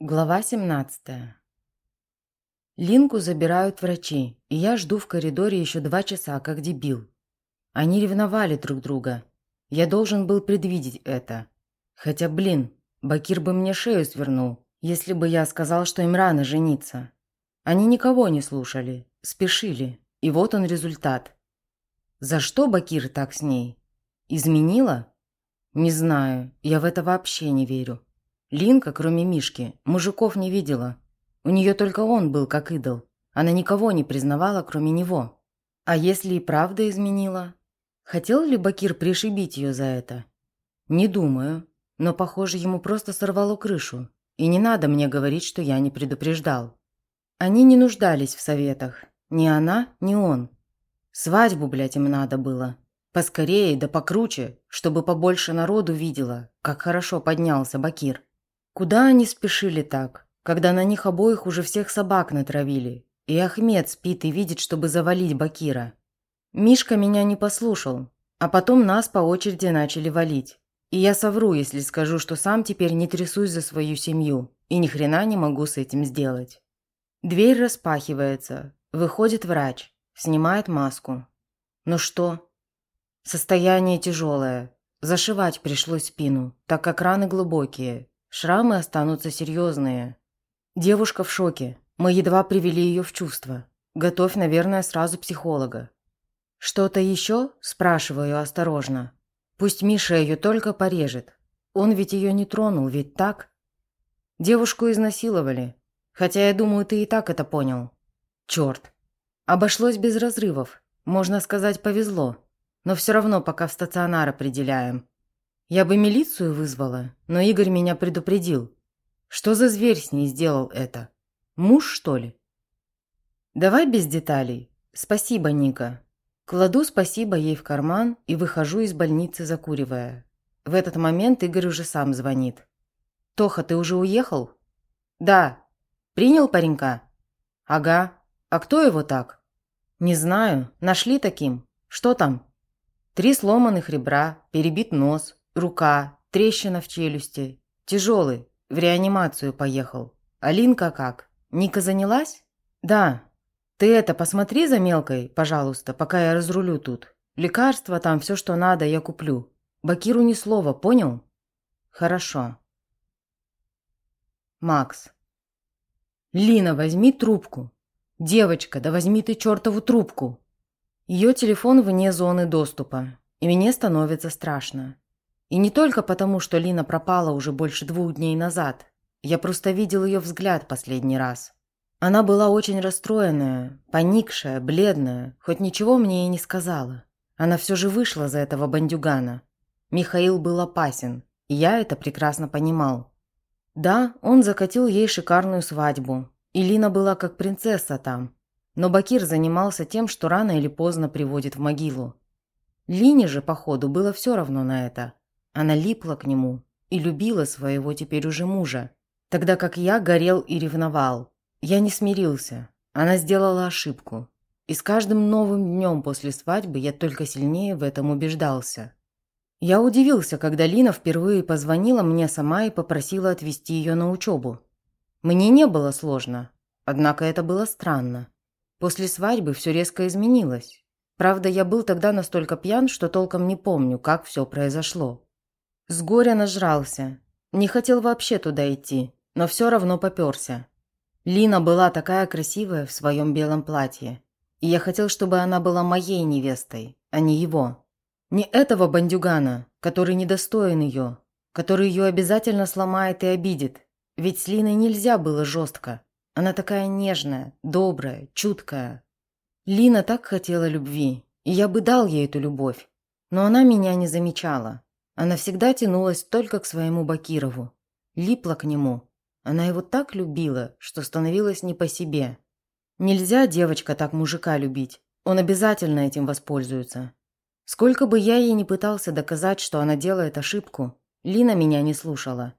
Глава 17 Линку забирают врачи, и я жду в коридоре еще два часа, как дебил. Они ревновали друг друга. Я должен был предвидеть это. Хотя, блин, Бакир бы мне шею свернул, если бы я сказал, что им рано жениться. Они никого не слушали, спешили, и вот он результат. За что Бакир так с ней? Изменила? Не знаю, я в это вообще не верю. Линка, кроме Мишки, мужиков не видела. У нее только он был как идол. Она никого не признавала, кроме него. А если и правда изменила? Хотел ли Бакир пришибить ее за это? Не думаю. Но, похоже, ему просто сорвало крышу. И не надо мне говорить, что я не предупреждал. Они не нуждались в советах. Ни она, ни он. Свадьбу, блядь, им надо было. Поскорее, да покруче, чтобы побольше народу видела, как хорошо поднялся Бакир. Куда они спешили так, когда на них обоих уже всех собак натравили, и Ахмед спит и видит, чтобы завалить Бакира? Мишка меня не послушал, а потом нас по очереди начали валить. И я совру, если скажу, что сам теперь не трясусь за свою семью и ни хрена не могу с этим сделать. Дверь распахивается, выходит врач, снимает маску. Ну что? Состояние тяжелое. Зашивать пришлось спину, так как раны глубокие, Шрамы останутся серьезные. Девушка в шоке. Мы едва привели ее в чувство. Готовь, наверное, сразу психолога. «Что-то еще?» – спрашиваю осторожно. Пусть Миша ее только порежет. Он ведь ее не тронул, ведь так? Девушку изнасиловали. Хотя, я думаю, ты и так это понял. Черт. Обошлось без разрывов. Можно сказать, повезло. Но все равно пока в стационар определяем. Я бы милицию вызвала, но Игорь меня предупредил. Что за зверь с ней сделал это? Муж, что ли? Давай без деталей. Спасибо, Ника. Кладу спасибо ей в карман и выхожу из больницы, закуривая. В этот момент Игорь уже сам звонит. «Тоха, ты уже уехал?» «Да». «Принял паренька?» «Ага. А кто его так?» «Не знаю. Нашли таким. Что там?» «Три сломанных ребра, перебит нос, Рука, трещина в челюсти. Тяжелый. В реанимацию поехал. Алинка как? Ника занялась? Да. Ты это, посмотри за мелкой, пожалуйста, пока я разрулю тут. Лекарства там, все, что надо, я куплю. Бакиру ни слова, понял? Хорошо. Макс. Лина, возьми трубку. Девочка, да возьми ты чертову трубку. Ее телефон вне зоны доступа, и мне становится страшно. И не только потому, что Лина пропала уже больше двух дней назад. Я просто видел ее взгляд последний раз. Она была очень расстроенная, поникшая, бледная, хоть ничего мне и не сказала. Она все же вышла за этого бандюгана. Михаил был опасен, и я это прекрасно понимал. Да, он закатил ей шикарную свадьбу, и Лина была как принцесса там. Но Бакир занимался тем, что рано или поздно приводит в могилу. Лине же, походу, было все равно на это. Она липла к нему и любила своего теперь уже мужа, тогда как я горел и ревновал. Я не смирился. Она сделала ошибку. И с каждым новым днем после свадьбы я только сильнее в этом убеждался. Я удивился, когда Лина впервые позвонила мне сама и попросила отвезти ее на учебу. Мне не было сложно, однако это было странно. После свадьбы все резко изменилось. Правда, я был тогда настолько пьян, что толком не помню, как все произошло. С горя нажрался. Не хотел вообще туда идти, но все равно попёрся. Лина была такая красивая в своем белом платье. И я хотел, чтобы она была моей невестой, а не его. Не этого бандюгана, который недостоин ее, который ее обязательно сломает и обидит. Ведь с Линой нельзя было жестко. Она такая нежная, добрая, чуткая. Лина так хотела любви, и я бы дал ей эту любовь. Но она меня не замечала. Она всегда тянулась только к своему Бакирову. Липла к нему. Она его так любила, что становилась не по себе. Нельзя, девочка, так мужика любить. Он обязательно этим воспользуется. Сколько бы я ей не пытался доказать, что она делает ошибку, Лина меня не слушала.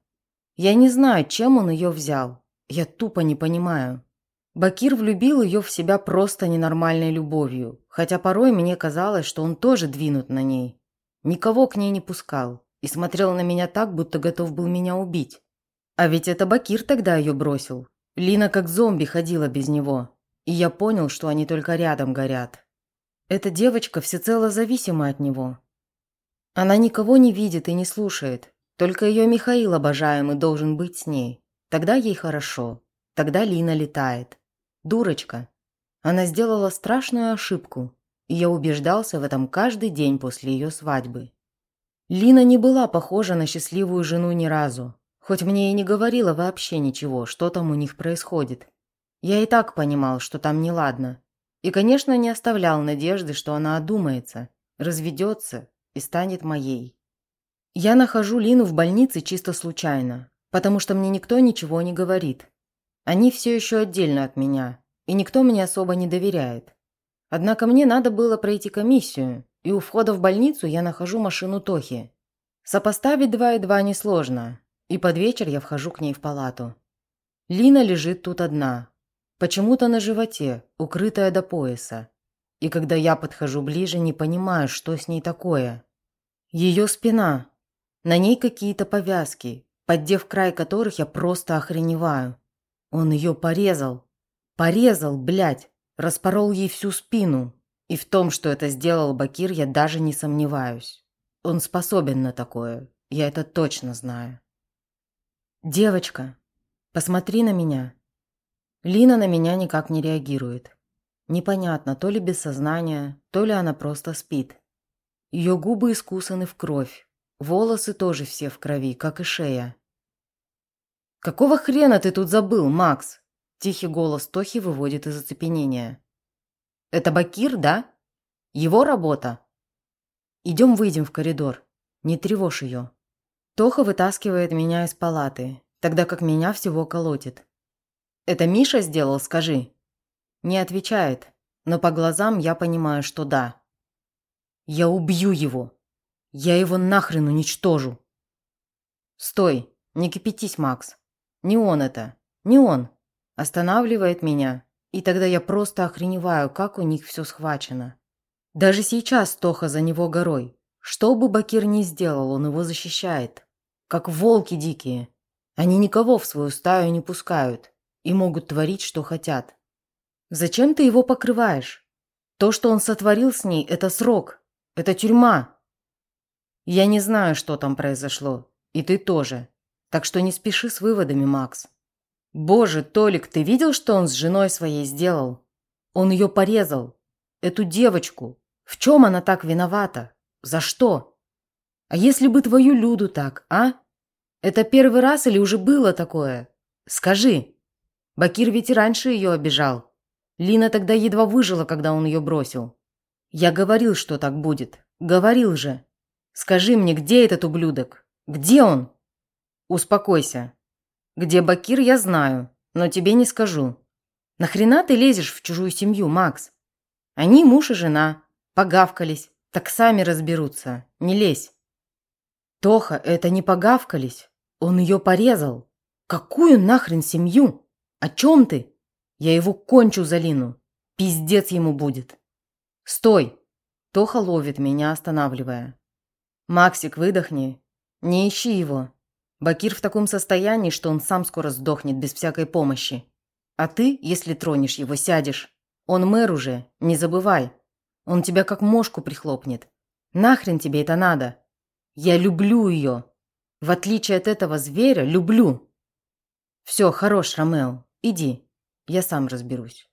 Я не знаю, чем он ее взял. Я тупо не понимаю. Бакир влюбил ее в себя просто ненормальной любовью, хотя порой мне казалось, что он тоже двинут на ней. Никого к ней не пускал и смотрел на меня так, будто готов был меня убить. А ведь это Бакир тогда ее бросил. Лина как зомби ходила без него. И я понял, что они только рядом горят. Эта девочка всецело зависима от него. Она никого не видит и не слушает. Только ее Михаил обожаемый должен быть с ней. Тогда ей хорошо. Тогда Лина летает. Дурочка. Она сделала страшную ошибку. И я убеждался в этом каждый день после ее свадьбы. Лина не была похожа на счастливую жену ни разу. Хоть мне и не говорила вообще ничего, что там у них происходит. Я и так понимал, что там неладно. И, конечно, не оставлял надежды, что она одумается, разведется и станет моей. Я нахожу Лину в больнице чисто случайно, потому что мне никто ничего не говорит. Они все еще отдельно от меня, и никто мне особо не доверяет. Однако мне надо было пройти комиссию, и у входа в больницу я нахожу машину Тохи. Сопоставить два и два несложно, и под вечер я вхожу к ней в палату. Лина лежит тут одна, Почему-то на животе, укрытая до пояса. И когда я подхожу ближе, не понимаю, что с ней такое. Ее спина. На ней какие-то повязки, поддев край которых я просто охреневаю. Он ее порезал. Порезал, блядь. Распорол ей всю спину. И в том, что это сделал Бакир, я даже не сомневаюсь. Он способен на такое. Я это точно знаю. «Девочка, посмотри на меня», Лина на меня никак не реагирует. Непонятно, то ли без сознания, то ли она просто спит. Ее губы искусаны в кровь. Волосы тоже все в крови, как и шея. «Какого хрена ты тут забыл, Макс?» Тихий голос Тохи выводит из оцепенения. «Это Бакир, да? Его работа?» «Идем выйдем в коридор. Не тревожь ее». Тоха вытаскивает меня из палаты, тогда как меня всего колотит. «Это Миша сделал, скажи?» Не отвечает, но по глазам я понимаю, что да. «Я убью его! Я его нахрен уничтожу!» «Стой! Не кипятись, Макс! Не он это! Не он!» Останавливает меня, и тогда я просто охреневаю, как у них все схвачено. Даже сейчас Тоха за него горой. Что бы Бакир ни сделал, он его защищает. Как волки дикие. Они никого в свою стаю не пускают и могут творить, что хотят. Зачем ты его покрываешь? То, что он сотворил с ней, это срок, это тюрьма. Я не знаю, что там произошло, и ты тоже. Так что не спеши с выводами, Макс. Боже, Толик, ты видел, что он с женой своей сделал? Он ее порезал. Эту девочку. В чем она так виновата? За что? А если бы твою Люду так, а? Это первый раз или уже было такое? Скажи. Бакир ведь и раньше ее обижал. Лина тогда едва выжила, когда он ее бросил. Я говорил, что так будет. Говорил же. Скажи мне, где этот ублюдок? Где он? Успокойся. Где Бакир, я знаю, но тебе не скажу. Нахрена ты лезешь в чужую семью, Макс? Они муж и жена, погавкались, так сами разберутся. Не лезь. Тоха, это не погавкались. Он ее порезал. Какую нахрен семью? «О чем ты? Я его кончу за Лину. Пиздец ему будет». «Стой!» Тоха ловит меня, останавливая. «Максик, выдохни. Не ищи его. Бакир в таком состоянии, что он сам скоро сдохнет без всякой помощи. А ты, если тронешь его, сядешь. Он мэр уже, не забывай. Он тебя как мошку прихлопнет. Нахрен тебе это надо? Я люблю ее. В отличие от этого зверя, люблю. Все, хорош, Ромео. Иди, я сам разберусь.